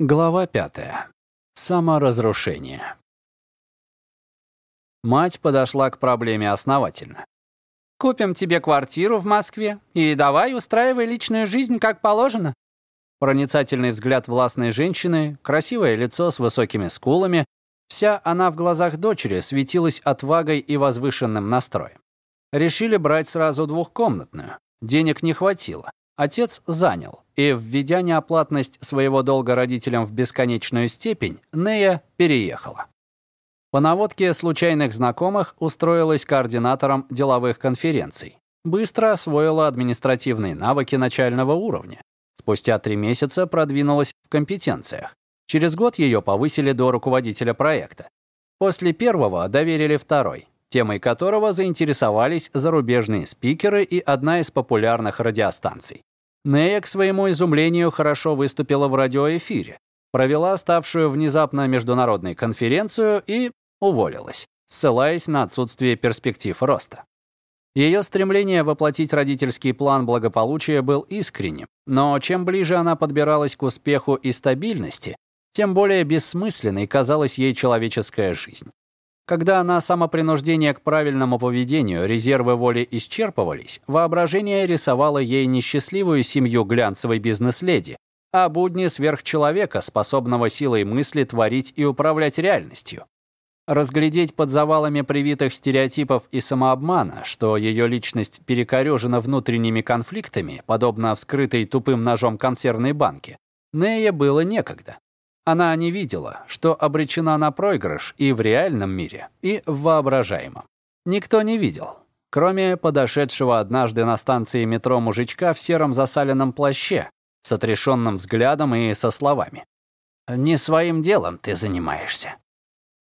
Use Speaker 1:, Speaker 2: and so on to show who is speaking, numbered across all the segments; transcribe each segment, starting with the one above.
Speaker 1: Глава пятая. Саморазрушение. Мать подошла к проблеме основательно.
Speaker 2: «Купим тебе квартиру в Москве и давай устраивай личную жизнь как положено».
Speaker 1: Проницательный взгляд властной женщины, красивое лицо с высокими скулами, вся она в глазах дочери светилась отвагой и возвышенным настроем. Решили брать сразу двухкомнатную. Денег не хватило. Отец занял, и, введя неоплатность своего долга родителям в бесконечную степень, Нея переехала. По наводке случайных знакомых устроилась координатором деловых конференций. Быстро освоила административные навыки начального уровня. Спустя три месяца продвинулась в компетенциях. Через год ее повысили до руководителя проекта. После первого доверили второй, темой которого заинтересовались зарубежные спикеры и одна из популярных радиостанций. Нея, к своему изумлению, хорошо выступила в радиоэфире, провела ставшую внезапно международной конференцию и уволилась, ссылаясь на отсутствие перспектив роста. Ее стремление воплотить родительский план благополучия был искренним, но чем ближе она подбиралась к успеху и стабильности, тем более бессмысленной казалась ей человеческая жизнь. Когда на самопринуждение к правильному поведению резервы воли исчерпывались, воображение рисовало ей несчастливую семью глянцевой бизнес-леди, а будни сверхчеловека, способного силой мысли творить и управлять реальностью. Разглядеть под завалами привитых стереотипов и самообмана, что ее личность перекорежена внутренними конфликтами, подобно вскрытой тупым ножом консервной банки, Нея было некогда. Она не видела, что обречена на проигрыш и в реальном мире, и в воображаемом. Никто не видел, кроме подошедшего однажды на станции метро мужичка в сером засаленном плаще, с отрешенным взглядом и со словами. «Не своим делом ты занимаешься».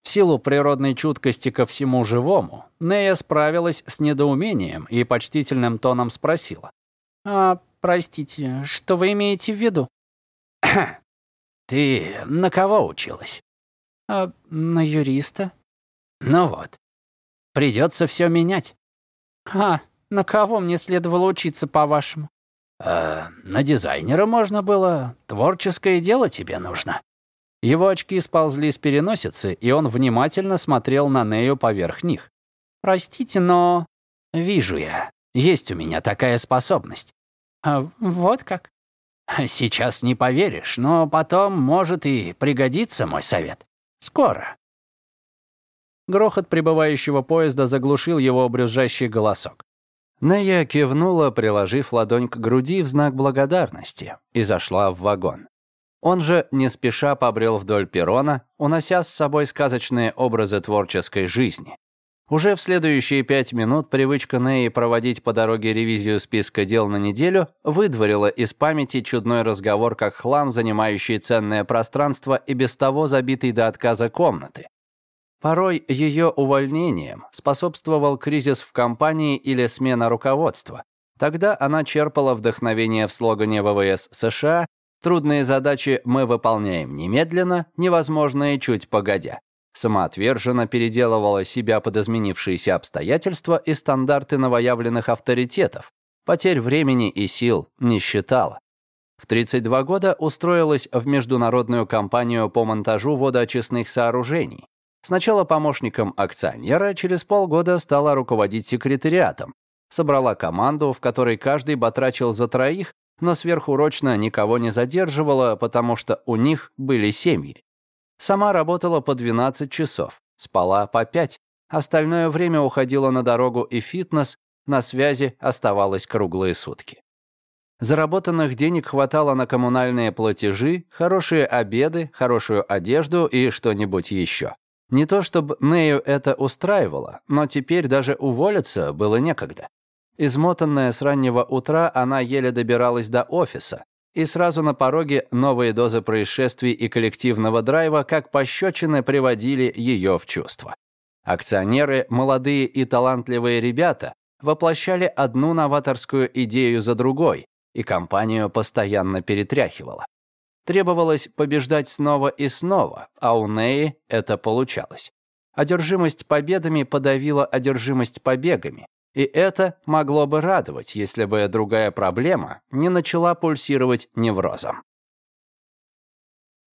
Speaker 1: В силу природной чуткости ко всему живому, Нея справилась с недоумением и почтительным тоном спросила.
Speaker 2: «А, простите, что вы имеете в виду?»
Speaker 3: Ты на кого училась?
Speaker 2: А, на юриста.
Speaker 3: Ну вот. Придется все менять.
Speaker 2: А, на кого мне следовало учиться, по-вашему?
Speaker 3: А, на дизайнера можно было. Творческое дело тебе нужно.
Speaker 1: Его очки сползли с переносицы, и он внимательно смотрел на Нею поверх них.
Speaker 2: «Простите, но...»
Speaker 3: «Вижу я. Есть у меня такая способность».
Speaker 2: А, «Вот как?»
Speaker 3: Сейчас не поверишь, но потом, может, и пригодится мой совет. Скоро.
Speaker 1: Грохот прибывающего поезда заглушил его брюзжащий голосок. Нея кивнула, приложив ладонь к груди в знак благодарности, и зашла в вагон. Он же не спеша побрел вдоль перрона, унося с собой сказочные образы творческой жизни. Уже в следующие пять минут привычка Неи проводить по дороге ревизию списка дел на неделю выдворила из памяти чудной разговор как хлам, занимающий ценное пространство и без того забитый до отказа комнаты. Порой ее увольнением способствовал кризис в компании или смена руководства. Тогда она черпала вдохновение в слогане ВВС США «Трудные задачи мы выполняем немедленно, невозможные чуть погодя» самоотверженно переделывала себя под изменившиеся обстоятельства и стандарты новоявленных авторитетов, потерь времени и сил не считала. В 32 года устроилась в международную компанию по монтажу водоочистных сооружений. Сначала помощником акционера, через полгода стала руководить секретариатом. Собрала команду, в которой каждый батрачил за троих, но сверхурочно никого не задерживала, потому что у них были семьи. Сама работала по 12 часов, спала по 5. Остальное время уходила на дорогу и фитнес, на связи оставалась круглые сутки. Заработанных денег хватало на коммунальные платежи, хорошие обеды, хорошую одежду и что-нибудь еще. Не то чтобы Нею это устраивало, но теперь даже уволиться было некогда. Измотанная с раннего утра, она еле добиралась до офиса, и сразу на пороге новые дозы происшествий и коллективного драйва как пощечины приводили ее в чувство. Акционеры, молодые и талантливые ребята, воплощали одну новаторскую идею за другой, и компанию постоянно перетряхивала. Требовалось побеждать снова и снова, а у Неи это получалось. Одержимость победами подавила одержимость побегами, и это могло бы радовать, если бы другая проблема не начала пульсировать неврозом.